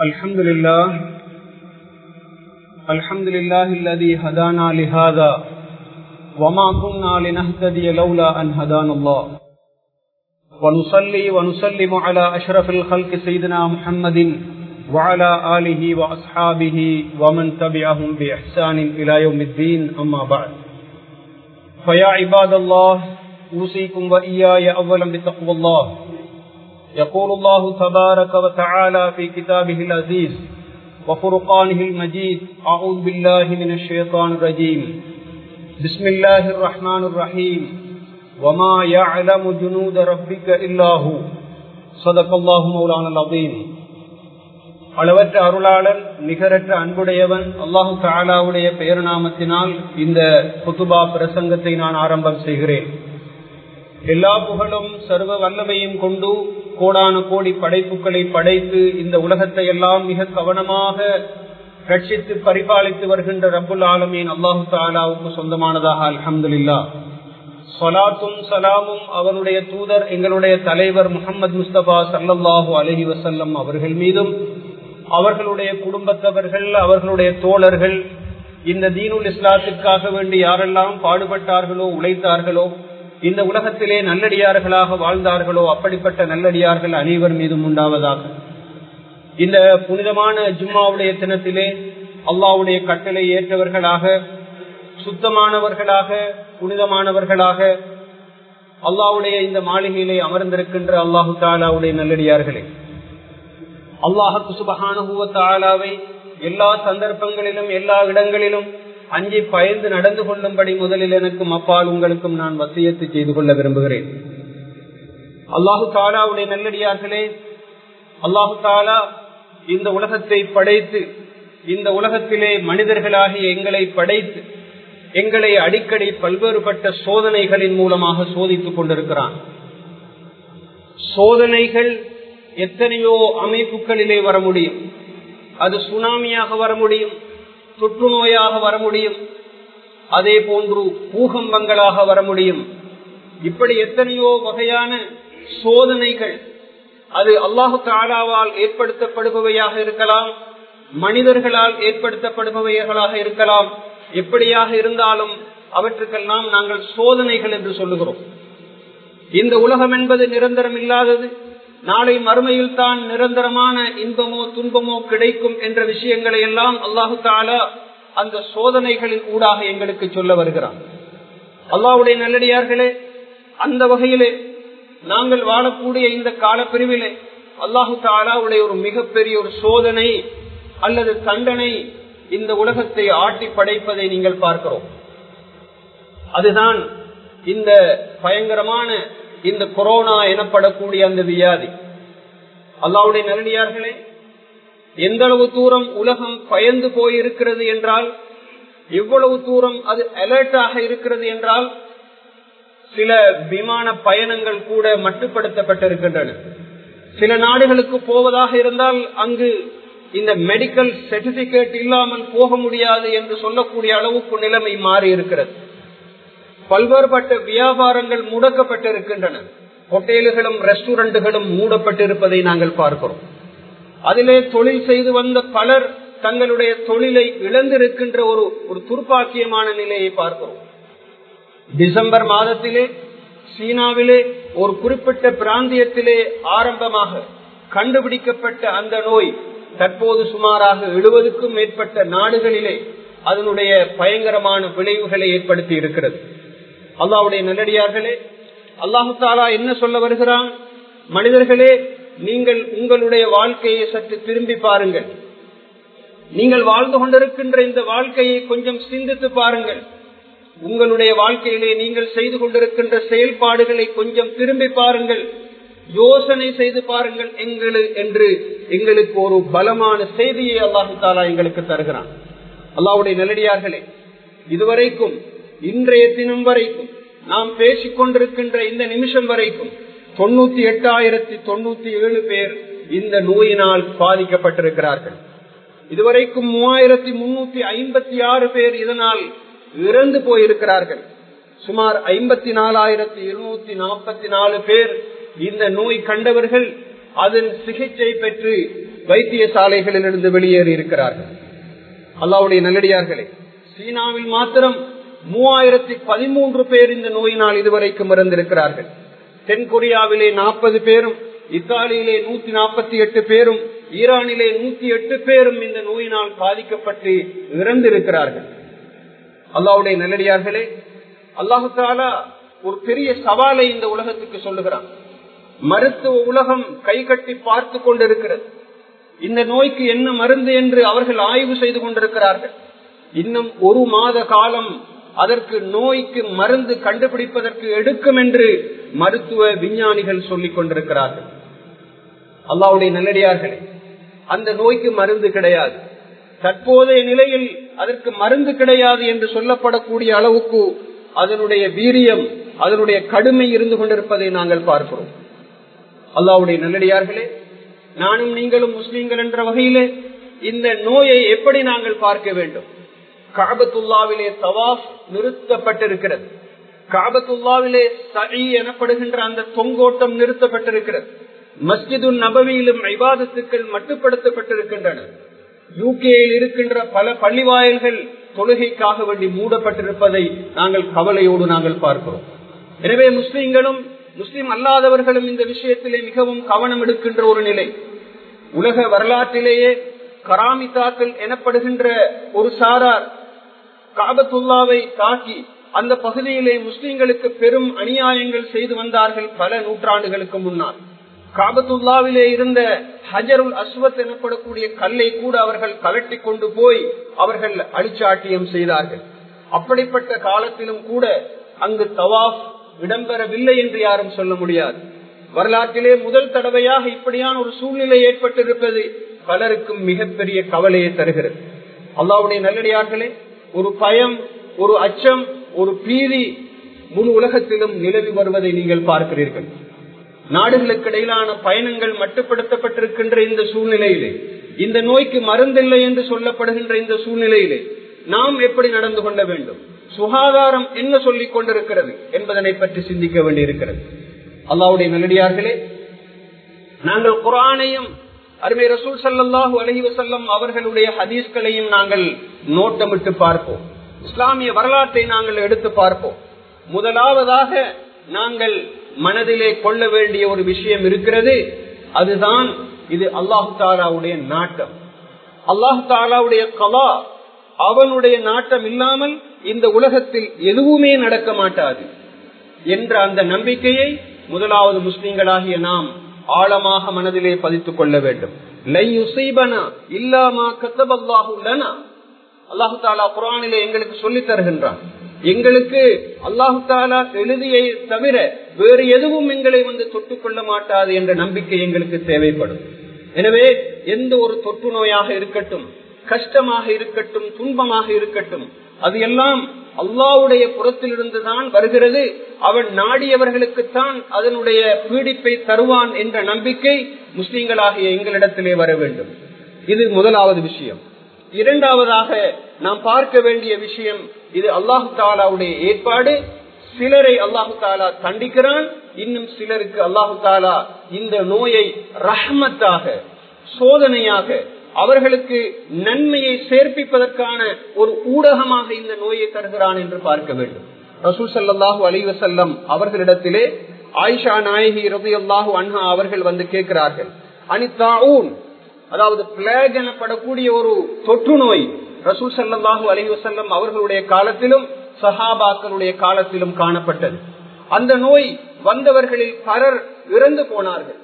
الحمد لله الحمد لله الذي هدانا لهذا وما كنا لنهتدي لولا أن هدانا الله. ونصلي ونسلم على أشرف الخلق سيدنا محمد وعلى آله وأصحابه ومن تبعهم بإحسان إلى يوم الدين أما بعد. فيا عباد الله أوصيكم وإياي أولا بتقوى الله. يقول الله تبارك وتعالى في كتابه العزيز وفرقانه المجيد أعوذ بالله من الشيطان الرجيم بسم الله الرحمن الرحيم وما يعلم جنود ربك إلا هو صدق الله مولانا العظيم அளவற்ற அருளாளன் நிகரற்ற அன்புடையவன் அல்லாஹு தாலாவுடைய பெயர் நாமத்தினால் இந்த குத்துபா பிரசங்கத்தை நான் ஆரம்பம் செய்கிறேன் எல்லா புகழும் சர்வ வல்லமையும் கொண்டு கோடான கோடி படைப்புகளை படைத்து இந்த உலகத்தை எல்லாம் மிக கவனமாக ரட்சித்து பரிபாலித்து வருகின்ற ரபுல் ஆலமீன் அல்லாஹு தாலாவுக்கு சொந்தமானதாக அலமதுல்லா சொலாத்தும் சலாமும் அவருடைய தூதர் எங்களுடைய தலைவர் முகமது முஸ்தபா சல்லாஹூ அலஹி வசல்லம் அவர்கள் மீதும் அவர்களுடைய குடும்பத்தவர்கள் அவர்களுடைய தோழர்கள் இந்த தீனுல் இஸ்லாத்திற்காக வேண்டி யாரெல்லாம் பாடுபட்டார்களோ உழைத்தார்களோ இந்த உலகத்திலே நல்லடியார்களாக வாழ்ந்தார்களோ அப்படிப்பட்ட நல்லடியார்கள் அனைவர் மீதும் உண்டாவதாக. இந்த புனிதமான ஜும்மாவுடைய தினத்திலே அல்லாவுடைய கட்டளை ஏற்றவர்களாக சுத்தமானவர்களாக புனிதமானவர்களாக அல்லாவுடைய இந்த மாளிகையிலே அமர்ந்திருக்கின்ற அல்லாஹு தாலாவுடைய நல்லடியார்களே. அல்லாஹு சுபகானுபவத்தாலாவை எல்லா சந்தர்ப்பங்களிலும் எல்லா இடங்களிலும் அஞ்சி பயந்து நடந்து கொள்ளும்படி முதலில் எனக்கும் அப்பால் உங்களுக்கும் நான் வசியத்து செய்து கொள்ள விரும்புகிறேன். அல்லாஹு தாலாவுடைய நல்லடியார்களே அல்லாஹு தாலா இந்த உலகத்தை படைத்து இந்த உலகத்திலே மனிதர்களாகிய எங்களை படைத்து எங்களை அடிக்கடி பல்வேறுபட்ட சோதனைகளின் மூலமாக சோதித்துக் கொண்டிருக்கிறான். சோதனைகள் எத்தனையோ அமைப்புகளிலே வர முடியும். அது சுனாமியாக வர முடியும். தொற்றுநோயாக வர முடியும் அதே போன்று பூகம்பங்களாக வர முடியும் இப்படி எத்தனையோ வகையான சோதனைகள் அது அல்லாஹு தாலாவால் ஏற்படுத்தப்படுபவையாக இருக்கலாம் மனிதர்களால் ஏற்படுத்தப்படுபவைகளாக இருக்கலாம். எப்படியாக இருந்தாலும் அவற்றுக்கெல்லாம் நாங்கள் சோதனைகள் என்று சொல்லுகிறோம். இந்த உலகம் என்பது நிரந்தரம் இல்லாதது. நாளை மறுமையில் தான் நிரந்தரமான இன்பமோ துன்பமோ கிடைக்கும் என்ற விஷயங்களை எல்லாம் அல்லாஹு தாலா அந்த சோதனைகளின் ஊடாக எங்களுக்கு சொல்ல வருகிறான். அல்லாவுடைய நல்லடியார்களே அந்த வகையிலே நாங்கள் வாழக்கூடிய இந்த காலப்பிரிவிலே அல்லாஹு தாலாவுடைய ஒரு மிகப்பெரிய ஒரு சோதனை அல்லது தண்டனை இந்த உலகத்தை ஆட்டி படைப்பதை நீங்கள் பார்க்கிறோம். அதுதான் இந்த பயங்கரமான இந்த கொரோனா எனப்படக்கூடிய அந்த வியாதி. அல்லாவுடைய நல்லடியார்களே எந்த அளவு தூரம் உலகம் பயந்து போயிருக்கிறது என்றால் எவ்வளவு தூரம் அது அலர்ட்டாக இருக்கிறது என்றால் சில விமான பயணங்கள் கூட மட்டுப்படுத்தப்பட்டிருக்கின்றன. சில நாடுகளுக்கு போவதாக இருந்தால் அங்கு இந்த மெடிக்கல் சர்டிபிகேட் இல்லாமல் போக முடியாது என்று சொல்லக்கூடிய அளவுக்கு நிலைமை மாறி இருக்கிறது பல்வேறுபட்ட வியாபாரங்கள் முடக்கப்பட்டிருக்கின்றன. ஹோட்டலுகளும் ரெஸ்டாரண்டுகளும் மூடப்பட்டிருப்பதை நாங்கள் பார்க்கிறோம். அதிலே தொழில் செய்து வந்த பலர் தங்களுடைய தொழிலை இழந்திருக்கின்ற ஒரு ஒரு துர்ப்பாக்கியமான நிலையை பார்க்கிறோம். டிசம்பர் மாதத்திலே சீனாவிலே ஒரு குறிப்பிட்ட பிராந்தியத்திலே ஆரம்பமாக கண்டுபிடிக்கப்பட்ட அந்த நோய் தற்போது சுமாராக எழுபதுக்கும் மேற்பட்ட நாடுகளிலே அதனுடைய பயங்கரமான விளைவுகளை ஏற்படுத்தி இருக்கிறது. அல்லாவுடைய நல்லடியார்களே அல்லாஹு தாலா என்ன சொல்ல வருகிறான்? மனிதர்களே நீங்கள் உங்களுடைய வாழ்க்கையை சற்று திரும்பி பாருங்கள். நீங்கள் வாழ்ந்து கொண்டிருக்கின்ற இந்த வாழ்க்கையை கொஞ்சம் சிந்தித்து பாருங்கள். உங்களுடைய வாழ்க்கையிலே நீங்கள் செய்து கொண்டிருக்கின்ற செயல்பாடுகளை கொஞ்சம் திரும்பி பாருங்கள். யோசனை செய்து பாருங்கள் எங்களு என்று எங்களுக்கு ஒரு பலமான செய்தியை அல்லாஹு தாலா எங்களுக்கு தருகிறான். அல்லாவுடைய நல்லடியார்களே இதுவரைக்கும் இன்றைய தினம் வரைக்கும் நாம் பேசிக் கொண்டிருக்கின்ற இந்த நிமிஷம் வரைக்கும் தொண்ணூத்தி எட்டாயிரத்தி தொண்ணூத்தி ஏழு பேர் இந்த நோயினால் பாதிக்கப்பட்டிருக்கிறார்கள். இதுவரைக்கும் மூவாயிரத்தி முன்னூத்தி ஐம்பத்தி ஆறு பேர் இதனால் இறந்து போயிருக்கிறார்கள். சுமார் ஐம்பத்தி நாலாயிரத்தி இருநூத்தி நாற்பத்தி நாலு பேர் இந்த நோய் கண்டவர்கள் அதன் சிகிச்சை பெற்று வைத்தியசாலைகளிலிருந்து வெளியேறி இருக்கிறார்கள் அல்லாவுடைய நல்லடியார்களே சீனாவில் மாத்திரம் மூவாயிரத்தி பதிமூன்று பேர் இந்த நோயினால் இதுவரைக்கும் இறந்திருக்கிறார்கள். தென்கொரியாவிலே நாற்பது பேரும் இத்தாலியிலே நூத்தி நாற்பத்தி எட்டு பேரும் ஈரானிலே நூத்தி எட்டு பேரும் இந்த நோயினால் பாதிக்கப்பட்டு இறந்திருக்கிறார்கள். அல்லாவுடைய நல்லடியார்களே அல்லாஹு தாலா ஒரு பெரிய சவாலை இந்த உலகத்துக்கு சொல்லுகிறான். மருத்துவ உலகம் கை கட்டி பார்த்து கொண்டிருக்கிறது. இந்த நோய்க்கு என்ன மருந்து என்று அவர்கள் ஆய்வு செய்து கொண்டிருக்கிறார்கள். இன்னும் ஒரு மாத காலம் அதற்கு நோய்க்கு மருந்து கண்டுபிடிப்பதற்கு எடுக்கும் என்று மருத்துவ விஞ்ஞானிகள் சொல்லிக் கொண்டிருக்கிறார்கள். அல்லாவுடைய நல்லடியார்களே அந்த நோய்க்கு மருந்து கிடையாது. தற்போதைய நிலையில் அதற்கு மருந்து கிடையாது என்று சொல்லப்படக்கூடிய அளவுக்கு அதனுடைய வீரியம் அதனுடைய கடுமை இருந்து கொண்டிருப்பதை நாங்கள் பார்க்கிறோம். அல்லாவுடைய நல்லடியார்களே நானும் நீங்களும் முஸ்லீம்கள் என்ற வகையிலே இந்த நோயை எப்படி நாங்கள் பார்க்க வேண்டும்? காபத்துல்லாவிலே தவாஃப் நிறுத்தப்பட்டிருக்கிறது. காபத்துல்லாவிலே சரி எனப்படுகின்ற அந்த தொங்கோட்டம் நிறுத்தப்பட்டிருக்கிறது. மஸ்ஜிது நபவியிலும் ஐவாதத்துக்கள் மட்டுப்படுத்தப்பட்டிருக்கின்றன. யூகேயில் இருக்கின்ற பல பள்ளிவாயல்கள் தொழுகைக்காக வேண்டி மூடப்பட்டிருப்பதை நாங்கள் கவலையோடு நாங்கள் பார்க்கிறோம். எனவே முஸ்லிம்களும் முஸ்லிம் அல்லாதவர்களும் இந்த விஷயத்திலே மிகவும் கவனம் எடுக்கின்ற ஒரு நிலை. உலக வரலாற்றிலேயே கராமிதாக்கள் எனப்படுகின்ற ஒரு சாரார் காபத்துல்லாவை தாக்கி அந்த பகுதியிலே முஸ்லிம்களுக்கு பெரும் அநியாயங்கள் செய்து வந்தார்கள் பல நூற்றாண்டுகளுக்கு முன்னால். காபத்துல்லாவிலே இருந்த ஹஜருல் அஸ்வத் எனப்படக்கூடிய கல்லை கூட அவர்கள் கலட்டி கொண்டு போய் அவர்கள் அழிச்சாட்டியம் செய்தார்கள். அப்படிப்பட்ட காலத்திலும் கூட அங்கு தவாஃப் இடம்பெறவில்லை என்று யாரும் சொல்ல முடியாது. வரலாற்றிலே முதல் தடவையாக இப்படியான ஒரு சூழ்நிலை ஏற்பட்டிருப்பது பலருக்கும் மிகப்பெரிய கவலையை தருகிறது. அல்லாவுடைய நல்லடியார்களே ஒரு பயம் ஒரு அச்சம் ஒரு பீதி முழு உலகத்திலும் நிலவி வருவதை நீங்கள் பார்க்கிறீர்கள். நாடுகளுக்கு இடையிலான பயணங்கள் மட்டுப்படுத்தப்பட்டிருக்கின்ற இந்த சூழ்நிலையிலே இந்த நோய்க்கு மருந்தில்லை என்று சொல்லப்படுகின்ற இந்த சூழ்நிலையிலே நாம் எப்படி நடந்து கொள்ள வேண்டும்? சுகாதாரம் என்ன சொல்லிக் கொண்டிருக்கிறது என்பதனை பற்றி சிந்திக்க வேண்டியிருக்கிறது. அல்லாவுடைய நல்லடியார்களே நாங்கள் குரானையும் அருமை ரசூல் சல்லாஹூ அலஹி வசல்லம் அவர்களுடைய ஹதீஸ்களையும் நாங்கள் நோட்டமிட்டு பார்ப்போம். இஸ்லாமிய வரலாற்றை நாங்கள் எடுத்து பார்ப்போம். முதலாவதாக நாங்கள் மனதிலே கொள்ள வேண்டிய ஒரு விஷயம் இருக்கிறது. அதுதான் இது அல்லாஹு தாலாவுடைய நாட்டம். அல்லாஹு தாலாவுடைய கலா அவனுடைய நாட்டம் இல்லாமல் இந்த உலகத்தில் எதுவுமே நடக்க மாட்டாது. என்ற அந்த நம்பிக்கையை முதலாவது முஸ்லிம்களாகிய நாம் ஆழமாக மனதிலே பதித்துக் கொள்ள வேண்டும். அல்லாஹு தாலா குரானிலே எங்களுக்கு சொல்லி தருகின்றான். எங்களுக்கு அல்லாஹு தாலா எழுதியை தவிர வேறு எதுவும் எங்களை வந்து தொட்டுக் கொள்ள மாட்டாது என்ற நம்பிக்கை எங்களுக்கு தேவைப்படும். எனவே எந்த ஒரு தொற்று நோயாக இருக்கட்டும் கஷ்டமாக இருக்கட்டும் துன்பமாக இருக்கட்டும் அது எல்லாம் அல்லாவுடைய புறத்திலிருந்து தான் வருகிறது. அவன் நாடியவர்களுக்குத்தான் அதனுடைய பீடிப்பை தருவான் என்ற நம்பிக்கை முஸ்லீம்களாகிய எங்களிடத்திலே வர வேண்டும். இது முதலாவது விஷயம். இரண்டாவதாக நாம் பார்க்க வேண்டிய விஷயம் இது அல்லாஹு தாலாவுடைய ஏற்பாடு. சிலரை அல்லாஹு தாலா தண்டிக்கிறான் இன்னும் சிலருக்கு அல்லாஹு தாலா இந்த நோயை ரஹ்மத்தாக சோதனையாக அவர்களுக்கு நன்மையை சேர்ப்பிப்பதற்கான ஒரு ஊடகமாக இந்த நோயை தருகிறான் என்று பார்க்க வேண்டும். ரசூல் சல்லாஹூ அலிவசல்லம் அவர்களிடத்திலே ஆயிஷா நாயகி ரபி அல்லாஹூ அன்ஹா அவர்கள் வந்து கேட்கிறார்கள். அனிதாவும் அதாவது பிளேக் எனப்படக்கூடிய ஒரு தொற்று நோய் ரசூல் சல்லாஹூ அலிவசல்லம் அவர்களுடைய காலத்திலும் சஹாபாக்களுடைய காலத்திலும் காணப்பட்டது. அந்த நோய் வந்தவர்களில் பலர் இறந்து போனார்கள்.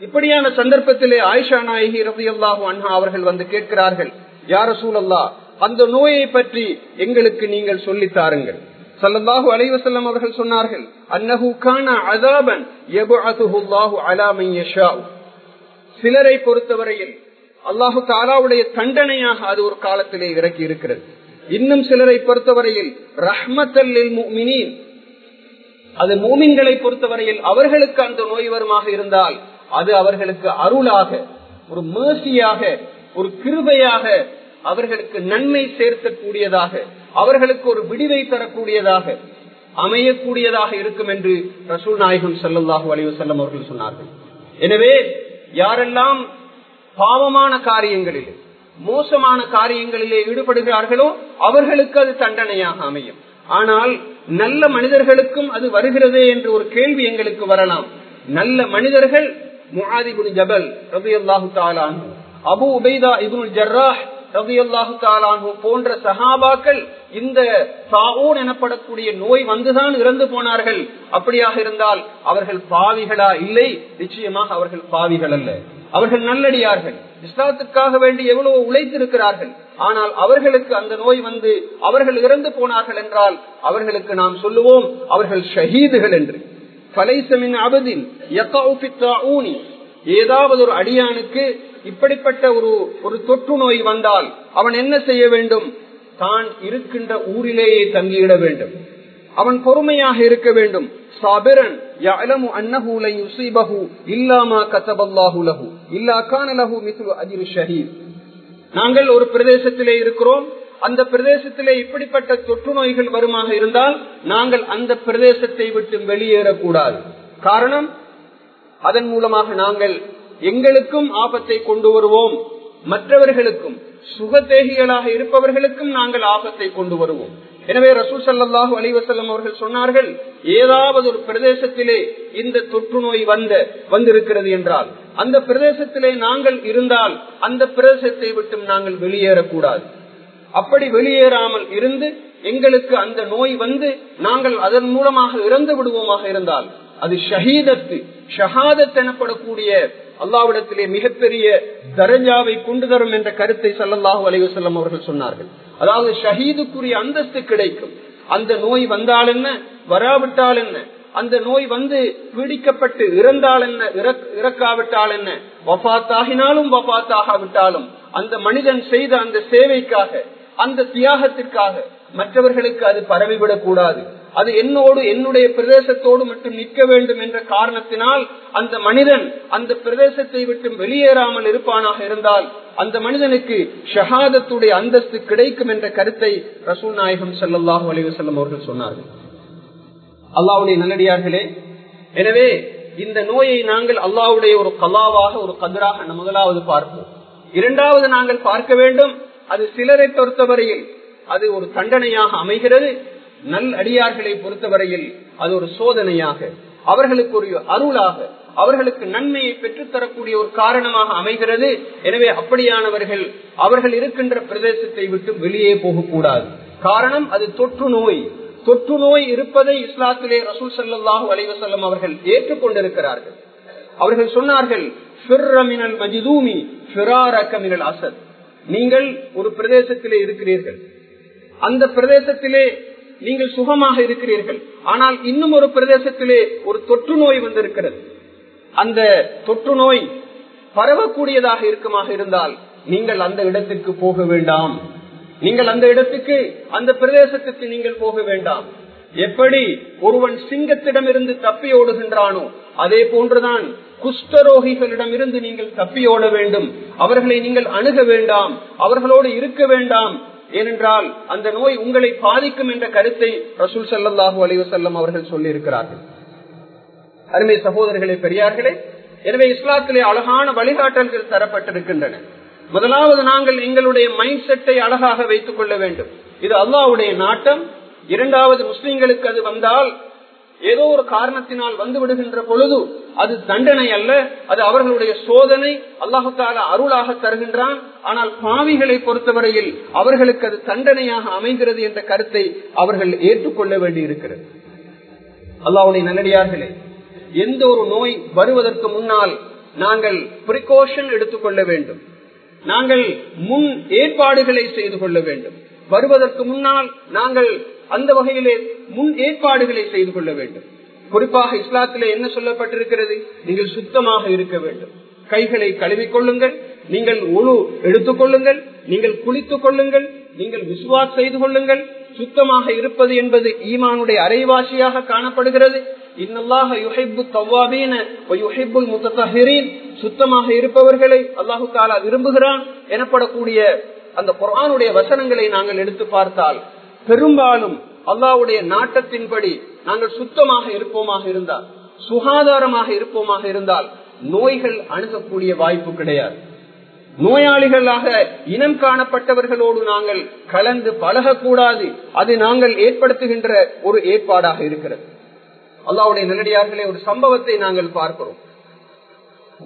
இப்படியான சந்தர்ப்பத்திலே ஆயிஷா நாயகி ரபி அல்லாஹூ அன்ஹா அவர்கள் வந்து கேட்கிறார்கள் யார சூழல்லா அந்த நோயை பற்றி எங்களுக்கு நீங்கள் சொல்லி தாருங்கள். சல்லல்லாஹு அலைவசல்லம் அவர்கள் சொன்னார்கள் அன்னஹு கான அதாபன் சிலரை பொறுத்தவரையில் அல்லாஹு தாலாவுடைய தண்டனையாக அது ஒரு காலத்திலே இறக்கி இருக்கிறது. இன்னும் சிலரை பொறுத்தவரையில் ரஹ்மத்தல்லில் அது மூமின்களை பொறுத்தவரையில் அவர்களுக்கு அந்த நோய் வருமாக இருந்தால் அது அவர்களுக்கு அருளாக ஒரு மேசியாக ஒரு கிருபையாக அவர்களுக்கு நன்மை சேர்க்கக்கூடியதாக அவர்களுக்கு ஒரு விடிவை தரக்கூடியதாக அமையக்கூடியதாக இருக்கும் என்று ரசூல் நாயகம் செல்லல்லாஹு அலிவசல்லம் அவர்கள் சொன்னார்கள். எனவே யாரெல்லாம் பாவமான காரியங்களிலே மோசமான காரியங்களிலே ஈடுபடுகிறார்களோ அவர்களுக்கு அது தண்டனையாக அமையும். ஆனால் நல்ல மனிதர்களுக்கும் அது வருகிறதே என்று ஒரு கேள்வி எங்களுக்கு வரலாம். நல்ல மனிதர்கள் முஹாதிபுல் ஜபல் அல்லாஹு தாலான் அபு உபைதா இபுல் ஜர்ராஹ் அல்லாஹு தாலான் போன்ற சஹாபாக்கள் இந்த சாவூன் எனப்படக்கூடிய நோய் வந்துதான் இறந்து போனார்கள். அப்படியாக இருந்தால் அவர்கள் பாவிகளா இல்லை. நிச்சயமாக அவர்கள் பாவிகள் அல்ல. அவர்கள் நல்லடியார்கள். இஸ்லாத்துக்காக வேண்டி எவ்வளவு உழைத்திருக்கிறார்கள். ஆனால் அவர்களுக்கு அந்த நோய் வந்து அவர்கள் இறந்து போனார்கள் என்றால் அவர்களுக்கு நாம் சொல்லுவோம் அவர்கள் ஷஹீதுகள் என்று. பலைசமின் அபதின் ஏதாவது ஒரு அடியானுக்கு இப்படிப்பட்ட ஒரு ஒரு தொற்று நோய் வந்தால் அவன் என்ன செய்ய வேண்டும் தான் இருக்கின்ற ஊரிலேயே தங்கியிட வேண்டும் அவன் பொறுமையாக இருக்க வேண்டும் சாபிரன் يعلم أنه لن يصيبه إلا ما كتب الله له إلا كان له مثل أجر الشهيد நாங்கள் ஒரு பிரதேசத்திலே இருக்கிறோம் அந்த பிரதேசத்திலே இப்படிப்பட்ட தொற்று நோய்கள் வருமாக இருந்தால் நாங்கள் அந்த பிரதேசத்தை விட்டு வெளியேறக்கூடாது. காரணம் அதன் மூலமாக நாங்கள் எங்களுக்கும் ஆபத்தை கொண்டு வருவோம். மற்றவர்களுக்கும் சுகதேகிகளாக இருப்பவர்களுக்கும் நாங்கள் ஆபத்தை கொண்டு வருவோம். எனவே ரசூல் சல்லாஹூ அலிவசல்லம் அவர்கள் சொன்னார்கள் ஏதாவது ஒரு பிரதேசத்திலே இந்த தொற்று நோய் வந்த வந்திருக்கிறது என்றால் அந்த பிரதேசத்திலே நாங்கள் இருந்தால் அந்த பிரதேசத்தை விட்டும் நாங்கள் வெளியேறக்கூடாது. அப்படி வெளியேறாமல் இருந்து எங்களுக்கு அந்த நோய் வந்து நாங்கள் அதன் மூலமாக இறந்து விடுவோமாக இருந்தால் அது ஷஹீதத்து ஷஹாதத் எனப்படக்கூடிய அல்லாவிடத்திலே மிகப்பெரிய தரஞ்சாவை கொண்டு தரும் என்ற கருத்தை சல்லல்லாஹு அலைவசல்லம் அவர்கள் சொன்னார்கள். அதாவது ஷஹீதுக்குரிய அந்தஸ்து கிடைக்கும். அந்த நோய் வந்தால் என்ன? வராவிட்டால் என்ன? அந்த நோய் வந்து பீடிக்கப்பட்டு இறந்தால் என்ன? இறக்காவிட்டால் என்ன? வபாத்தாகினாலும் வபாத்தாகாவிட்டாலும் அந்த மனிதன் செய்த அந்த சேவைக்காக அந்த தியாகத்திற்காக. மற்றவர்களுக்கு அது பரவிவிடக் கூடாது அது என்னோடு என்னுடைய பிரதேசத்தோடு மட்டும் நிற்க வேண்டும் என்ற காரணத்தினால் அந்த மனிதன் அந்த பிரதேசத்தை விட்டு வெளியேறாமல் இருப்பானாக இருந்தால் அந்த மனிதனுக்கு ஷஹாதத்துடைய அந்தஸ்து கிடைக்கும் என்ற கருத்தை ரசூல் நாயகம் சல்லாஹூ அலிவசல்லம் அவர்கள் சொன்னார்கள். அல்லாவுடைய நல்லடியார்களே எனவே இந்த நோயை நாங்கள் அல்லாவுடைய ஒரு கலாவாக ஒரு கதிராக முதலாவது பார்ப்போம். இரண்டாவது நாங்கள் பார்க்க வேண்டும் அது சிலரை பொறுத்தவரையில் அது ஒரு தண்டனையாக அமைகிறது. நல் அடியார்களை பொறுத்தவரையில் அது ஒரு சோதனையாக அவர்களுக்கு ஒரு அருளாக அவர்களுக்கு நன்மையை பெற்றுத்தரக்கூடிய ஒரு காரணமாக அமைகிறது. எனவே அப்படியானவர்கள் அவர்கள் இருக்கின்ற பிரதேசத்தை விட்டு வெளியே போகக்கூடாது. காரணம் அது தொற்று நோய். தொற்று நோய் இருப்பதை இஸ்லாத்திலே ரசூல் சல்லாஹூ அலைவசல்லம் அவர்கள் ஏற்றுக்கொண்டிருக்கிறார்கள். அவர்கள் சொன்னார்கள் அசத். நீங்கள் ஒரு பிரதேசத்திலே இருக்கிறீர்கள். அந்த பிரதேசத்திலே நீங்கள் சுகமாக இருக்கிறீர்கள். ஆனால் இன்னும் ஒரு பிரதேசத்திலே ஒரு தொற்று நோய் வந்திருக்கிறது. அந்த தொற்று நோய் பரவக்கூடியதாக இருக்குமாக இருந்தால் நீங்கள் அந்த இடத்திற்கு போக வேண்டாம். நீங்கள் அந்த இடத்துக்கு அந்த பிரதேசத்துக்கு நீங்கள் போக வேண்டாம். எப்படி ஒருவன் சிங்கத்திடமிருந்து தப்பி ஓடுகின்றானோ அதே போன்றுதான் குஷ்டரோகிகளிடம் இருந்து நீங்கள் தப்பியோட வேண்டும். அவர்களை நீங்கள் அணுக வேண்டாம். அவர்களோடு இருக்க வேண்டாம். ஏனென்றால் அந்த நோய் உங்களை பாதிக்கும் என்ற கருத்தை ரசூல் சல்லாஹூ அலிவசல்லம் அவர்கள் சொல்லி இருக்கிறார்கள் அருமை சகோதரர்களே பெரியார்களே எனவே இஸ்லாத்திலே அழகான வழிகாட்டல்கள் தரப்பட்டிருக்கின்றன. முதலாவது நாங்கள் எங்களுடைய மைண்ட் செட்டை அழகாக வைத்துக் கொள்ள வேண்டும். இது அல்லாவுடைய நாட்டம். இரண்டாவது முஸ்லிம்களுக்கு அது வந்தால் ஏதோ ஒரு காரணத்தினால் வந்து விடுகின்ற பொழுது அது தண்டனை அல்ல அது அவர்களுடைய சோதனை அல்லாஹு அருளாக தருகின்றான். ஆனால் பாவிகளை பொறுத்தவரையில் அவர்களுக்கு அது தண்டனையாக அமைகிறது என்ற கருத்தை அவர்கள் ஏற்றுக்கொள்ள வேண்டி இருக்கிறது அல்லாவுடைய நல்லடியார்களே எந்த ஒரு நோய் வருவதற்கு முன்னால் நாங்கள் பிரிகாஷன் எடுத்துக்கொள்ள வேண்டும். நாங்கள் முன் ஏற்பாடுகளை செய்து கொள்ள வேண்டும். வருவதற்கு முன்னால் நாங்கள் அந்த வகையிலே முன் ஏற்பாடுகளை செய்து கொள்ள வேண்டும். குறிப்பாக இஸ்லாத்திலே என்ன சொல்லப்பட்டிருக்கிறது? நீங்கள் சுத்தமாக இருக்க வேண்டும். கைகளை கழுவிக் கொள்ளுங்கள். நீங்கள் உணவு எடுத்துக் கொள்ளுங்கள். நீங்கள் குளித்துக் கொள்ளுங்கள். நீங்கள் விசுவாஸ் செய்து கொள்ளுங்கள். சுத்தமாக இருப்பது என்பது ஈமானுடைய அரைவாசியாக காணப்படுகிறது. இன்னல்லாக யுஹைபு தவ்வாபீன முத்தஹிரீன் சுத்தமாக இருப்பவர்களை அல்லாஹு தாலா விரும்புகிறான். எனப்படக்கூடிய அந்த குரானுடைய வசனங்களை நாங்கள் எடுத்து பார்த்தால் பெரும்பாலும் அல்லாவுடைய நாட்டத்தின்படி நாங்கள் சுத்தமாக இருப்போமாக இருந்தால் சுகாதாரமாக இருப்போமாக இருந்தால் நோய்கள் அணுகக்கூடிய வாய்ப்பு கிடையாது. நோயாளிகளாக இனம் காணப்பட்டவர்களோடு நாங்கள் கலந்து பழகக்கூடாது. அது நாங்கள் ஏற்படுத்துகின்ற ஒரு ஏற்பாடாக இருக்கிறது. அல்லாவுடைய நிலடியார்களே ஒரு சம்பவத்தை நாங்கள் பார்க்கிறோம்.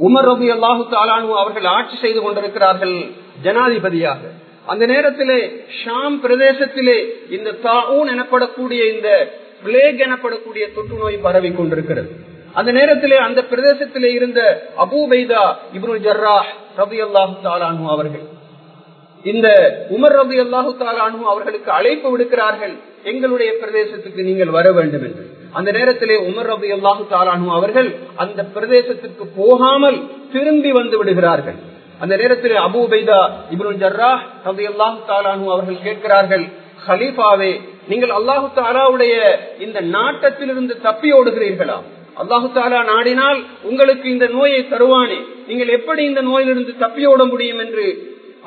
உமர் ரபி அல்லாஹு தாலானு அவர்கள் ஆட்சி செய்து கொண்டிருக்கிறார்கள் ஜனாதிபதியாக. அந்த நேரத்திலே ஷாம் பிரதேசத்திலே இந்த தாவூன் எனப்படக்கூடிய இந்த பிளேக் எனப்படக்கூடிய தொற்று நோய் பரவி கொண்டிருக்கிறது. அந்த நேரத்திலே அந்த பிரதேசத்திலே இருந்த அபூபைதா இப்னு ஜர்ரா ரபி அல்லாஹு தாலானு அவர்கள். இந்த உமர் ரபி அல்லாஹு தாலானு அவர்களுக்கு அழைப்பு விடுக்கிறார்கள் எங்களுடைய பிரதேசத்துக்கு நீங்கள் வர வேண்டும் என்று. அந்த நேரத்திலே உமர் ரபி அல்லாஹு தாலானு அவர்கள் அந்த பிரதேசத்திற்கு போகாமல் திரும்பி வந்து விடுகிறார்கள். அந்த நேரத்தில் அபூபைதா இப்னு ஜர்ரா தந்தை அல்லாஹு தாலானு அவர்கள் கேட்கிறார்கள் ஹலீஃபாவே நீங்கள் அல்லாஹு தாலாவுடைய இந்த நாட்டத்திலிருந்து தப்பி ஓடுகிறீர்களா? அல்லாஹு தாலா நாடினால் உங்களுக்கு இந்த நோயை தருவானே. நீங்கள் எப்படி இந்த நோயிலிருந்து தப்பியோட முடியும்? என்று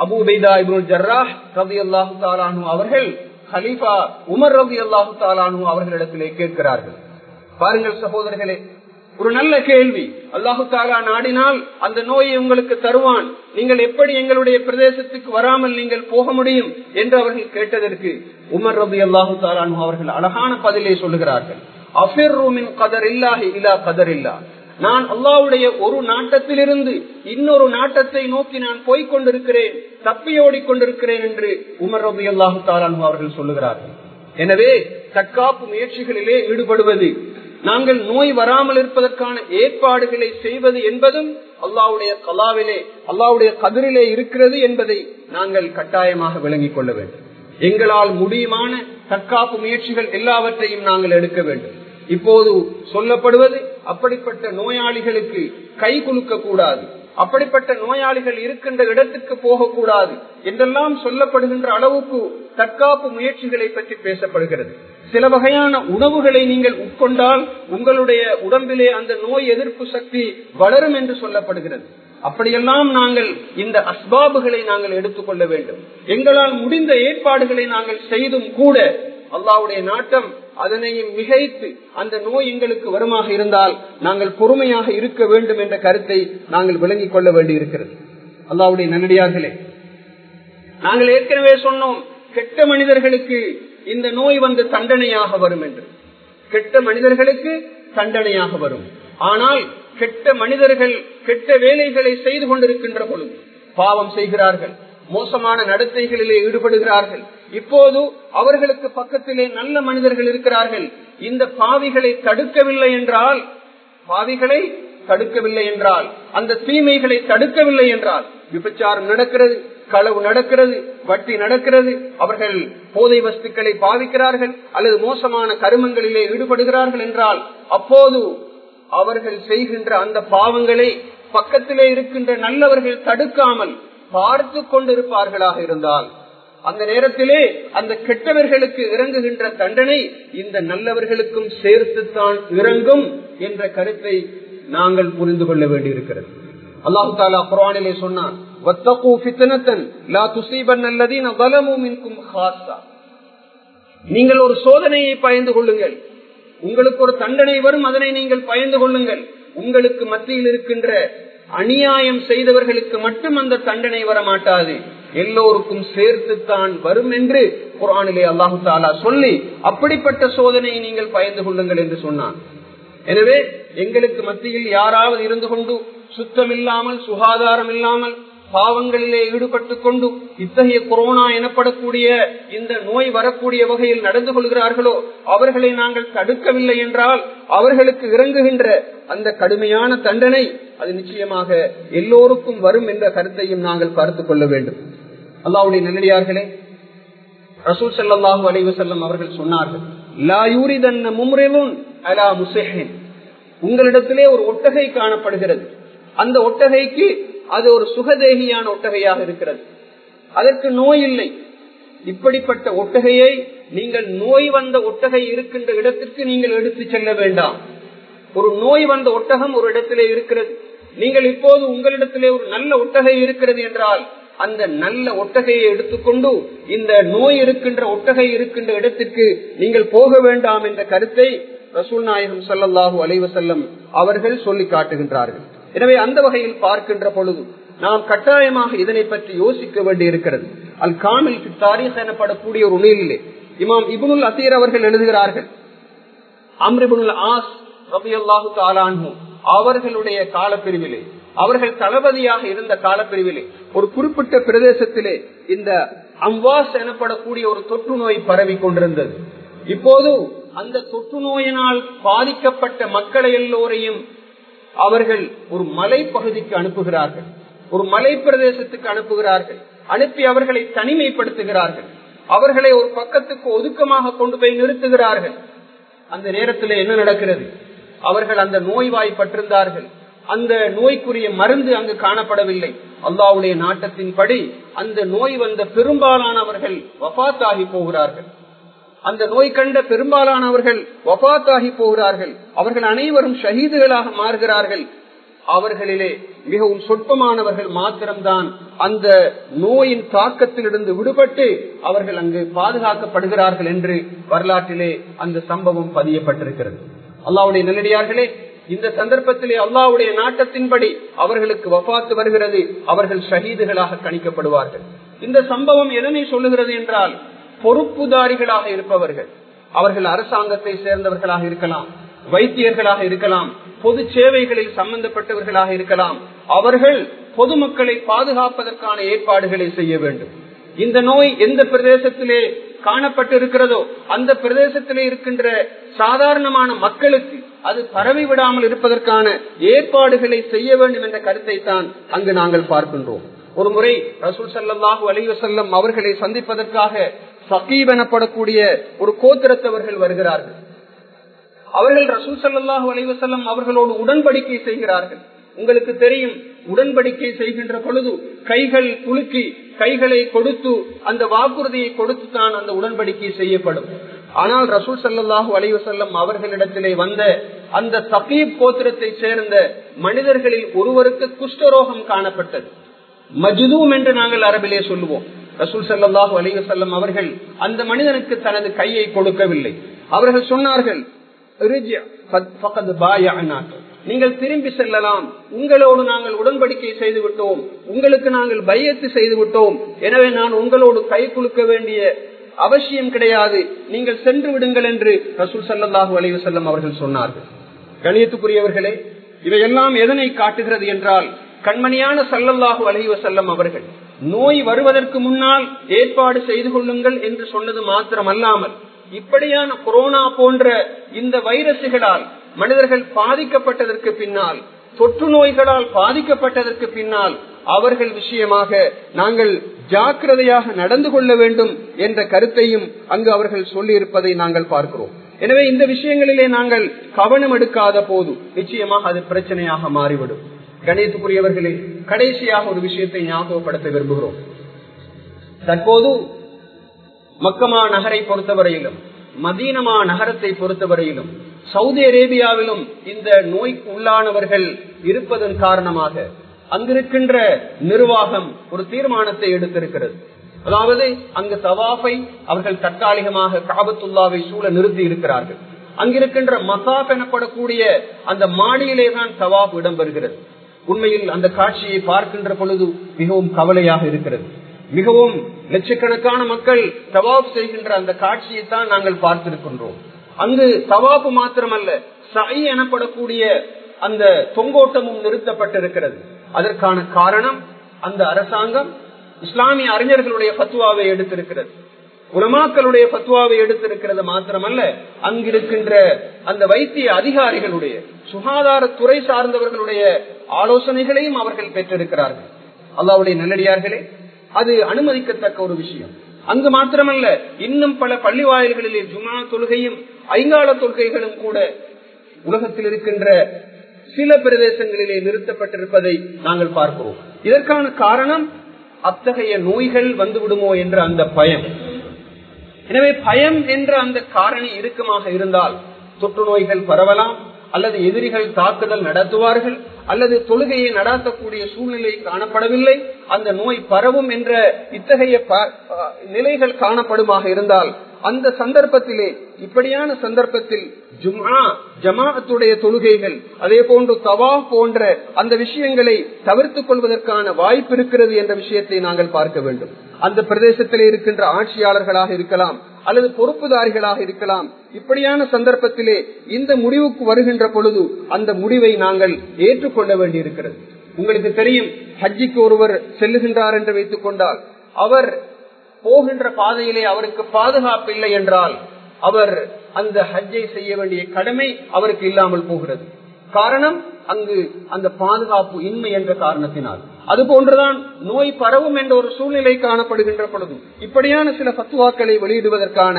அபூபைதா இப்னு ஜர்ரா ரபி அல்லாஹு தாலானு அவர்கள் ஹலீஃபா உமர் ரவி அல்லாஹு தாலானு அவர்களிடத்திலே கேட்கிறார்கள். பாருங்கள் சகோதரர்களே ஒரு நல்ல கேள்வி. அல்லாஹு தாலா நாடினால் அந்த நோயை உங்களுக்கு தருவான். நீங்கள் எப்படி எங்களுடைய பிரதேசத்துக்கு வராமல் நீங்கள் போக முடியும் என்று அவர்கள் கேட்டதற்கு உமர் ரபி அல்லாஹு தாலானு அவர்கள் அழகான பதிலை சொல்லுகிறார்கள். அபிர் ரூமின் கதர் இல்லாஹி இல்லா கதர் இல்லா நான் அல்லாவுடைய ஒரு நாட்டத்திலிருந்து இன்னொரு நாட்டத்தை நோக்கி நான் போய்க் கொண்டிருக்கிறேன் தப்பியோடி கொண்டிருக்கிறேன் என்று உமர் ரபி அல்லாஹு தாலானு அவர்கள் சொல்லுகிறார்கள். எனவே தற்காப்பு முயற்சிகளிலே ஈடுபடுவது நாங்கள் நோய் வராமல் இருப்பதற்கான ஏற்பாடுகளை செய்வது என்பதும் அல்லாவுடைய கலாவிலே அல்லாவுடைய கதிரிலே இருக்கிறது என்பதை நாங்கள் கட்டாயமாக விளங்கிக் கொள்ள வேண்டும். எங்களால் முடியுமான தற்காப்பு முயற்சிகள் எல்லாவற்றையும் நாங்கள் எடுக்க வேண்டும். இப்போது சொல்லப்படுவது அப்படிப்பட்ட நோயாளிகளுக்கு கை குலுக்க கூடாது. அப்படிப்பட்ட நோயாளிகள் இருக்கின்ற இடத்துக்கு போகக்கூடாது என்றெல்லாம் சொல்லப்படுகின்ற அளவுக்கு தற்காப்பு முயற்சிகளை பற்றி பேசப்படுகிறது. சில வகையான உணவுகளை நீங்கள் உட்கொண்டால் உங்களுடைய உடம்பிலே அந்த நோய் எதிர்ப்பு சக்தி வளரும் என்று சொல்லப்படுகிறது. அப்படியெல்லாம் நாங்கள் இந்த அஸ்பாபுகளை நாங்கள் எடுத்துக்கொள்ள வேண்டும். எங்களால் முடிந்த ஏற்பாடுகளை நாங்கள் செய்தும் கூட அல்லாவுடைய நாட்டம் அதனையும் மிகைத்து அந்த நோய் எங்களுக்கு வருமாக இருந்தால் நாங்கள் பொறுமையாக இருக்க வேண்டும் என்ற கருத்தை நாங்கள் விளங்கிக் கொள்ள வேண்டி இருக்கிறது அல்லாவுடைய நன்னடியார்களே நாங்கள் ஏற்கனவே சொன்னோம் கெட்ட மனிதர்களுக்கு இந்த நோய் வந்து தண்டனையாக வரும் என்று. கெட்ட மனிதர்களுக்கு தண்டனையாக வரும். ஆனால் கெட்ட மனிதர்கள் கெட்ட வேலைகளை செய்து கொண்டிருக்கின்ற பொழுது பாவம் செய்கிறார்கள் மோசமான நடத்தைகளிலே ஈடுபடுகிறார்கள் இப்போது அவர்களுக்கு பக்கத்திலே நல்ல மனிதர்கள் இருக்கிறார்கள். இந்த பாவிகளை தடுக்கவில்லை என்றால் பாவிகளை தடுக்கவில்லை என்றால் அந்த தீமைகளை தடுக்கவில்லை என்றால் விபச்சாரம் நடக்கிறது களவு நடக்கிறது வட்டி நடக்கிறது அவர்கள் போதை வஸ்துக்களை பாவிக்கிறார்கள் அல்லது மோசமான கருமங்களிலே ஈடுபடுகிறார்கள் என்றால் அப்போது அவர்கள் செய்கின்ற அந்த பாவங்களை பக்கத்திலே இருக்கின்ற நல்லவர்கள் தடுக்காமல் பார்த்து கொண்டிருப்பார்களாக இருந்தால் அந்த நேரத்திலே அந்த கெட்டவர்களுக்கு இறங்குகின்ற தண்டனை இந்த நல்லவர்களுக்கும் சேர்த்துத்தான் இறங்கும் என்ற கருத்தை நாங்கள் புரிந்து கொள்ள வேண்டியிருக்கிறது. அல்லாஹு தாலா குரானிலே சொன்னான் நீங்கள் ஒரு சோதனையை பயந்து கொள்ளுங்கள். உங்களுக்கு ஒரு தண்டனை வரும் அதனை நீங்கள் பயந்து கொள்ளுங்கள். உங்களுக்கு மத்தியில் இருக்கின்ற அநியாயம் செய்தவர்களுக்கு மட்டும் அந்த தண்டனை வர மாட்டாது எல்லோருக்கும் சேர்த்துத்தான் வரும் என்று குரானிலே அல்லாஹு தாலா சொல்லி அப்படிப்பட்ட சோதனையை நீங்கள் பயந்து கொள்ளுங்கள் என்று சொன்னான். எனவே எங்களுக்கு மத்தியில் யாராவது இருந்து கொண்டு சுத்தம் இல்லாமல் சுகாதாரம் இல்லாமல் பாவங்களிலே ஈடுபட்டு கொண்டு இத்தகைய கொரோனா எனப்படக்கூடிய இந்த நோய் வரக்கூடிய வகையில் நடந்து கொள்கிறார்களோ அவர்களை நாங்கள் தடுக்கவில்லை என்றால் அவர்களுக்கு இறங்குகின்ற அந்த கடுமையான தண்டனை அது நிச்சயமாக எல்லோருக்கும் வரும் என்ற கருத்தையும் நாங்கள் பார்த்துக் கொள்ள வேண்டும். அல்லாவுடைய நன்னடியார்களே ரசூல் செல்லாஹூ அலைவு செல்லம் அவர்கள் சொன்னார்கள் உங்களிடத்திலே ஒரு ஒட்டகை காணப்படுகிறது. அந்த ஒட்டகைக்கு அது ஒரு சுகதேகியான ஒட்டகையாக இருக்கிறது. அதற்கு நோய் இல்லை. இப்படிப்பட்ட ஒட்டகையை நீங்கள் நோய் வந்த ஒட்டகை இருக்கின்ற இடத்திற்கு நீங்கள் எடுத்து செல்ல வேண்டாம். ஒரு நோய் வந்த ஒட்டகம் ஒரு இடத்திலே இருக்கிறது. நீங்கள் இப்போது உங்களிடத்திலே ஒரு நல்ல ஒட்டகை இருக்கிறது என்றால் அந்த நல்ல ஒட்டகையை எடுத்துக்கொண்டு இந்த நோய் இருக்கின்ற ஒட்டகை இருக்கின்ற இடத்துக்கு நீங்கள் போக வேண்டாம் என்ற கருத்தை ரசூல் நாயகம் சல்லாஹூ அலைவசல்லம் அவர்கள் சொல்லி காட்டுகின்றார்கள். எனவே அந்த வகையில் பார்க்கின்ற பொழுது நாம் கட்டாயமாக இதனை பற்றி யோசிக்க வேண்டி இருக்கிறது அல் காமில் தாரீஸ் எனப்படக்கூடிய ஒரு நூலிலே இமாம் இபுனுல் அசீர் அவர்கள் எழுதுகிறார்கள் அம்ரிபுல் ஆஸ் ரபி அல்லாஹு அவர்களுடைய காலப்பிரிவிலே அவர்கள் தளபதியாக இருந்த காலப்பிரிவிலே ஒரு குறிப்பிட்ட பிரதேசத்திலே இந்த அம்வாஸ் எனப்படக்கூடிய ஒரு தொற்று நோய் பரவி கொண்டிருந்தது. இப்போது அந்த தொற்று நோயினால் பாதிக்கப்பட்ட மக்களை எல்லோரையும் அவர்கள் ஒரு மலை பகுதிக்கு அனுப்புகிறார்கள். ஒரு மலை பிரதேசத்துக்கு அனுப்புகிறார்கள். அனுப்பி அவர்களை தனிமைப்படுத்துகிறார்கள். அவர்களை ஒரு பக்கத்துக்கு ஒதுக்கமாக கொண்டு போய் நிறுத்துகிறார்கள். அந்த நேரத்தில் என்ன நடக்கிறது? அவர்கள் அந்த நோய்வாய்ப்பட்டிருந்தார்கள். அந்த நோய்க்குரிய மருந்து அங்கு காணப்படவில்லை. அல்லாவுடைய நாட்டத்தின்படி அந்த நோய் வந்த பெரும்பாலானவர்கள் வபாத்தாகி போகிறார்கள். அந்த நோய் கண்ட பெரும்பாலானவர்கள் வபாத்தாகி போகிறார்கள். அவர்கள் அனைவரும் ஷஹீதுகளாக மாறுகிறார்கள். அவர்களிலே மிகவும் சொற்பமானவர்கள் மாத்திரம்தான் அந்த நோயின் தாக்கத்திலிருந்து விடுபட்டு அவர்கள் அங்கு பாதுகாக்கப்படுகிறார்கள் என்று வரலாற்றிலே அந்த சம்பவம் பதியப்பட்டிருக்கிறது. அல்லாவுடைய நல்லடியார்களே இந்த சந்தர்ப்பத்திலே அல்லாவுடைய நாட்டத்தின்படி அவர்களுக்கு வபாத்து வருகிறது. அவர்கள் ஷஹீதுகளாக கணிக்கப்படுவார்கள். இந்த சம்பவம் எதனை சொல்லுகிறது என்றால் பொறுப்புதாரிகளாக இருப்பவர்கள். அவர்கள் அரசாங்கத்தை சேர்ந்தவர்களாக இருக்கலாம் வைத்தியர்களாக இருக்கலாம் பொது சேவைகளில் சம்பந்தப்பட்டவர்களாக இருக்கலாம். அவர்கள் பொதுமக்களை பாதுகாப்பதற்கான ஏற்பாடுகளை செய்ய வேண்டும். இந்த நோய் எந்த பிரதேசத்திலே காணப்பட்டிருக்கிறதோ அந்த பிரதேசத்திலே இருக்கின்ற சாதாரணமான மக்களுக்கு அது பரவி விடாமல் இருப்பதற்கான ஏற்பாடுகளை செய்ய வேண்டும் என்ற கருத்தை தான் அங்கு நாங்கள் பார்க்கின்றோம். ஒரு முறை ரசூல் சல்லாஹூ அலிவசல்லம் அவர்களை சந்திப்பதற்காக சகீப் எனப்படக்கூடிய ஒரு கோத்திரத்தவர்கள் வருகிறார்கள். அவர்கள் ரசூல் சல்லாஹூ அலிவசல்லம் அவர்களோடு உடன்படிக்கை செய்கிறார்கள். உங்களுக்கு தெரியும் உடன்படிக்கை செய்கின்ற பொழுது கைகள் குலுக்கி கைகளை கொடுத்து அந்த வாக்குறுதியை கொடுத்து தான் அந்த உடன்படிக்கை செய்யப்படும். ஆனால் ரசூல் சல்லாஹூ அலைவசல்லம் அவர்களிடத்திலே வந்த அந்த சபீப் கோத்திரத்தை சேர்ந்த மனிதர்களில் ஒருவருக்கு குஷ்டரோகம் காணப்பட்டது. மஜுதூம் என்று நாங்கள் அரபிலே சொல்லுவோம். ரசூல் சல்லாஹூ அலைவசல்லம் அவர்கள் அந்த மனிதனுக்கு தனது கையை கொடுக்கவில்லை. அவர்கள் சொன்னார்கள் நீங்கள் திரும்பி செல்லலாம். உங்களோடு நாங்கள் உடன்படிக்கை செய்து விட்டோம் உங்களுக்கு நாங்கள் பையத்து செய்து விட்டோம் எனவே நான் உங்களோடு கை குலுக்க வேண்டிய அவசியம் கிடையாது. நீங்கள் சென்று விடுங்கள் என்று ரசூல் சல்லாஹூ அலைவு செல்லம் அவர்கள் சொன்னார்கள். கணியத்துக்குரியவர்களே இவையெல்லாம் எதனை காட்டுகிறது என்றால் கண்மணியான சல்லல்லாஹு அலைவ செல்லம் அவர்கள் நோய் வருவதற்கு முன்னால் ஏற்பாடு செய்து கொள்ளுங்கள் என்று சொன்னது மாத்திரமல்லாமல் இப்படியான கொரோனா போன்ற இந்த வைரசுகளால் மனிதர்கள் பாதிக்கப்பட்டதற்கு பின்னால் தொற்று நோய்களால் பாதிக்கப்பட்டதற்கு பின்னால் அவர்கள் விஷயமாக நாங்கள் ஜாக்கிரதையாக நடந்து கொள்ள வேண்டும் என்ற கருத்தையும் அங்கு அவர்கள் சொல்லி இருப்பதை நாங்கள் பார்க்கிறோம். எனவே இந்த விஷயங்களிலே நாங்கள் கவனம் எடுக்காத போது நிச்சயமாக அது பிரச்சனையாக மாறிவிடும். கணேசுக்குரியவர்களே கடைசியாக ஒரு விஷயத்தை ஞாபகப்படுத்த விரும்புகிறோம். தற்போது மக்கமா நகரை பொறுத்தவரையிலும் மதீனமா நகரத்தை பொறுத்தவரையிலும் சவுதி அரேபியாவிலும் இந்த நோய்க்கு உள்ளானவர்கள் இருப்பதன் காரணமாக அங்கிருக்கின்ற நிர்வாகம் ஒரு தீர்மானத்தை எடுத்திருக்கிறது. அதாவது அங்கு தவாஃபை அவர்கள் தற்காலிகமாக காபத்துல்லாவை சூழ நிறுத்தி இருக்கிறார்கள். அங்கிருக்கின்ற மசாப் எனப்படக்கூடிய அந்த மாடியிலே தான் தவாப் இடம்பெறுகிறது உண்மையில் அந்த காட்சியை பார்க்கின்ற பொழுது மிகவும் கவலையாக இருக்கிறது. மிகவும் லட்சக்கணக்கான மக்கள் தவாப் செய்கின்ற அந்த காட்சியை தான் நாங்கள் பார்த்திருக்கின்றோம். அங்கு தவாப்பு மாத்திரமல்ல சை எனப்படக்கூடிய அந்த தொங்கோட்டமும் நிறுத்தப்பட்டிருக்கிறது. அதற்கான காரணம் அந்த அரசாங்கம் இஸ்லாமிய அறிஞர்களுடைய பத்துவாவை எடுத்திருக்கிறது. உலமாக்களுடைய பத்துவாவை எடுத்திருக்கிறது மாத்திரமல்ல அங்கிருக்கின்ற அந்த வைத்திய அதிகாரிகளுடைய சுகாதாரத்துறை சார்ந்தவர்களுடைய ஆலோசனைகளையும் அவர்கள் பெற்றிருக்கிறார்கள். அல்லாவுடைய நல்லடியார்களே அது அனுமதிக்கத்தக்க ஒரு விஷயம். அங்கு மாத்திரமல்ல இன்னும் பல பள்ளி வாயில்களிலே ஜுமா தொழுகையும் ஐங்கால தொல்கைகளும் கூட உலகத்தில் இருக்கின்ற சில பிரதேசங்களிலே நிறுத்தப்பட்டிருப்பதை நாங்கள் பார்க்கிறோம். இதற்கான காரணம் அத்தகைய நோய்கள் வந்துவிடுமோ என்ற அந்த பயம். எனவே பயம் என்ற அந்த காரணி இறுக்கமாக இருந்தால் தொற்று நோய்கள் பரவலாம் அல்லது எதிரிகள் தாக்குதல் நடத்துவார்கள் அல்லது தொழுகையை நடாத்தக்கூடிய சூழ்நிலை காணப்படவில்லை அந்த நோய் பரவும் என்ற இத்தகைய நிலைகள் காணப்படுமாக இருந்தால் அந்த சந்தர்ப்பத்திலே இப்படியான சந்தர்ப்பத்தில் ஜும்ஆ ஜமாஅத்துடைய தொழுகைகள் அதே போன்று தவா போன்ற அந்த விஷயங்களை தவிர்த்துக் கொள்வதற்கான வாய்ப்பு இருக்கிறது என்ற விஷயத்தை நாங்கள் பார்க்க வேண்டும். அந்த பிரதேசத்தில் இருக்கின்ற ஆட்சியாளர்களாக இருக்கலாம் அல்லது பொறுப்புதாரிகளாக இருக்கலாம் இப்படியான சந்தர்ப்பத்திலே இந்த முடிவுக்கு வருகின்ற பொழுது அந்த முடிவை நாங்கள் ஏற்றுக்கொள்ள வேண்டியிருக்கிறது. உங்களுக்கு தெரியும் ஹஜ்ஜிக்கு ஒருவர் செல்லுகின்றார் என்று வைத்துக் கொண்டால் அவர் போகின்ற பாதையிலே அவருக்கு பாதுகாப்பு இல்லை என்றால் அவர் அந்த ஹஜ்ஜை செய்ய வேண்டிய கடமை அவருக்கு இல்லாமல் போகிறது. காரணம் அங்கு அந்த பாதுகாப்பு இன்மை என்ற காரணத்தினால். அது போன்றுதான் நோய் பரவும் என்ற ஒரு சூழ்நிலை காணப்படுகின்ற பொழுது இப்படியான சில பத்துவாக்களை வெளியிடுவதற்கான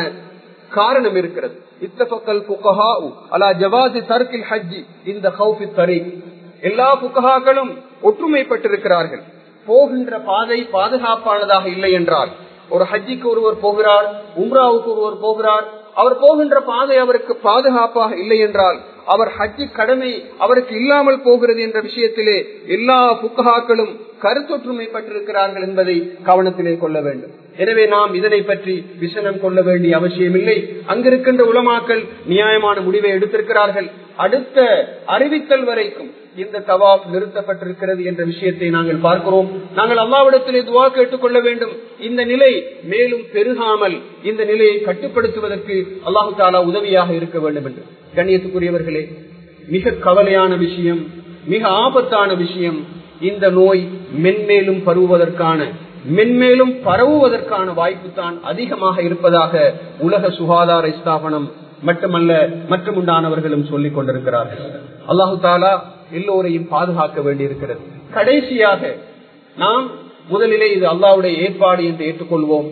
காரணம் இருக்கிறது. இத்தபக்கல் புகஹா அலா ஜவாசி தர்கில் ஹஜ்ஜி இந்த ஹவுஃபி தரி எல்லா புகஹாக்களும் ஒற்றுமைப்பட்டிருக்கிறார்கள். போகின்ற பாதை பாதுகாப்பானதாக இல்லை என்றால் ஒரு ஹஜ்ஜிக்கு ஒருவர் போகிறார் உம்ராவுக்கு ஒருவர் போகிறார் அவர் போகின்ற பாதை அவருக்கு பாதுகாப்பாக இல்லை என்றால் அவர் ஹஜ்ஜி கடமை அவருக்கு இல்லாமல் போகிறது என்ற விஷயத்திலே எல்லா புக்ககாக்களும் கருத்தொற்றுமைப்பட்டிருக்கிறார்கள் என்பதை கவனத்திலே கொள்ள வேண்டும். எனவே நாம் இதனை பற்றி விசனம் கொள்ள வேண்டிய அவசியமில்லை. அங்கிருக்கின்ற உலமாக்கள் நியாயமான முடிவை எடுத்திருக்கிறார்கள். அடுத்த அறிவித்தல் வரைக்கும் இந்த தவாப் நிறுத்தப்பட்டிருக்கிறது என்ற விஷயத்தை நாங்கள் பார்க்கிறோம். நாங்கள் அல்லாவிடத்திலே துவா கேட்டுக்கொள்ள வேண்டும். இந்த நிலை மேலும் பெருகாமல் இந்த நிலையை கட்டுப்படுத்துவதற்கு அல்லாஹு தாலா உதவியாக இருக்க வேண்டும் என்று. கண்ணியத்துக்குரியவர்களே மிக கவலையான விஷயம் மிக ஆபத்தான விஷயம் இந்த நோய் மென்மேலும் பருவதற்கான மென்மேலும் பரவுவதற்கான வாய்ப்பு தான் அதிகமாக இருப்பதாக உலக சுகாதார ஸ்தாபனம் மட்டுமல்ல மற்றும் உண்டானவர்களும் சொல்லிக் கொண்டிருக்கிறார்கள். அல்லாஹு தாலா எல்லோரையும் பாதுகாக்க வேண்டியிருக்கிறது. கடைசியாக நாம் முதலிலே இது அல்லாவுடைய ஏற்பாடு என்று ஏற்றுக்கொள்வோம்.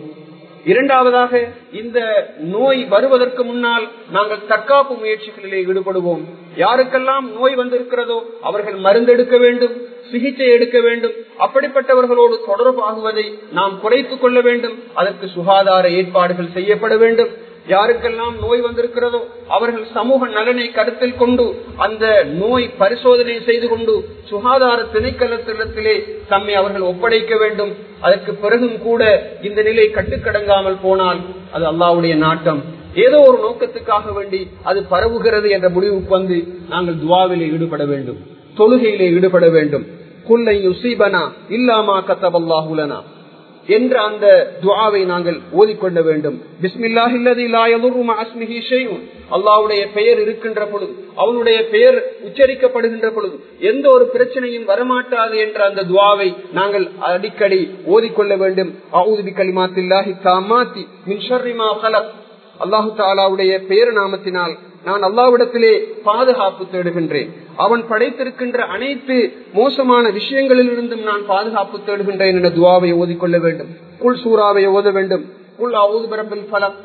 இரண்டாவதாக இந்த நோய் வருவதற்கு முன்னால் நாங்கள் தற்காப்பு முயற்சிகளிலே ஈடுபடுவோம். யாருக்கெல்லாம் நோய் வந்திருக்கிறதோ அவர்கள் மருந்தெடுக்க வேண்டும் சிகிச்சை எடுக்க வேண்டும் அப்படிப்பட்டவர்களோடு தொடர்பாகுவதை நாம் குறைத்துக் கொள்ள வேண்டும். அதற்கு சுகாதார ஏற்பாடுகள் செய்யப்பட வேண்டும். யாருக்கெல்லாம் நோய் வந்திருக்கிறதோ அவர்கள் சமூக நலனை கருத்தில் கொண்டு அந்த நோய் பரிசோதனை செய்து கொண்டு சுகாதார திணைக்களத்திலே தம்மை அவர்கள் ஒப்படைக்க வேண்டும். அதற்கு பிறகும் கூட இந்த நிலை கட்டுக்கடங்காமல் போனால் அது அல்லாவுடைய நாட்டம். ஏதோ ஒரு நோக்கத்துக்காக வேண்டி அது பரவுகிறது என்ற முடிவுக்கு வந்து நாங்கள் துவாவிலே ஈடுபட வேண்டும் தொழுகையிலே ஈடுபட வேண்டும். குல்லை யுசீபனா இல்லாமா கத்தபல்லாஹுலனா என்ற அந்த துவாவை நாங்கள் ஓதிக்கொள்ள வேண்டும். அல்லாவுடைய பெயர் இருக்கின்ற பொழுது அவனுடைய பெயர் உச்சரிக்கப்படுகின்ற பொழுது எந்த ஒரு பிரச்சனையும் வரமாட்டாது என்ற அந்த துவாவை நாங்கள் அடிக்கடி ஓதிக்கொள்ள வேண்டும். அவுதுபி கலிமாத்தில்லாஹி தாமாத்தி மின்ஷர்ரிமா அல்லாஹு தாலாவுடைய பெயர் நாமத்தினால் நான் அல்லாவிடத்திலே பாதுகாப்பு தேடுகின்றேன். அவன் படைத்திருக்கின்ற அனைத்து மோசமான விஷயங்களிலிருந்தும் நான் பாதுகாப்பு தேடுகின்றேன் என்ற துவாவை ஓதிக்கொள்ள வேண்டும். குல் சூறாவை ஓத வேண்டும். குல் அவுது பரப்பில் பலம்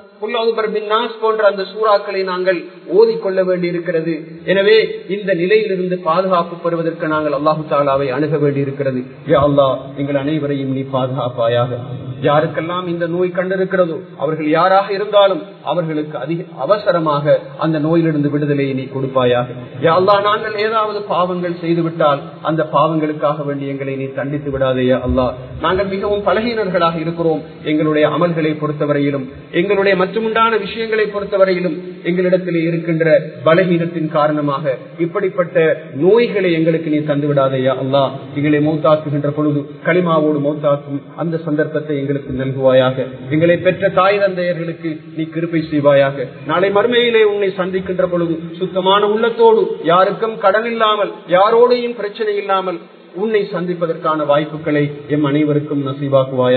போன்ற அந்த சூறாக்களை நாங்கள் ஓதிக்கொள்ள வேண்டி இருக்கிறது எனவே இந்த நிலையிலிருந்து பாதுகாப்பு பெறுவதற்கு நாங்கள் அல்லாஹு தாலாவை அணுக வேண்டி இருக்கிறது அல்லா எங்கள் அனைவரையும் நீ பாதுகாப்பாயாக யாருக்கெல்லாம் இந்த நோய் கண்டிருக்கிறதோ அவர்கள் யாராக இருந்தாலும் அவர்களுக்கு அதிக அவசரமாக அந்த நோயிலிருந்து விடுதலையை நீ கொடுப்பாயாக. அல்லா நாங்கள் ஏதாவது பாவங்கள் செய்துவிட்டால் அந்த பாவங்களுக்காக வேண்டி எங்களை நீ தண்டித்து விடாதேயா அல்லா நாங்கள் மிகவும் பலகீனர்களாக இருக்கிறோம் எங்களுடைய அமல்களை பொறுத்தவரையிலும் எங்களுடைய மற்றுமுண்டான விஷயங்களை பொறுத்தவரையிலும் எங்களிடத்திலே இருக்கின்ற பலகீனத்தின் காரணமாக இப்படிப்பட்ட நோய்களை எங்களுக்கு நீ தந்து விடாதையா அல்லா எங்களை மௌத்தாக்குகின்ற பொழுது களிமாவோடு மௌத்தாக்கும் அந்த சந்தர்ப்பத்தை எங்களுக்கு நல்குவாயாக. எங்களை பெற்ற தாய் தந்தையர்களுக்கு நீ கிருப்பை செய்வாயாக. நாளை மறுமையிலே உன்னை சந்திக்கின்ற பொழுது சுத்தமான உள்ளத்தோடு யாருக்கும் கடன் இல்லாமல் யாரோடையும் பிரச்சனை இல்லாமல் உன்னை சந்திப்பதற்கான வாய்ப்புகளை எம் அனைவருக்கும் நசீவாக்குவாயா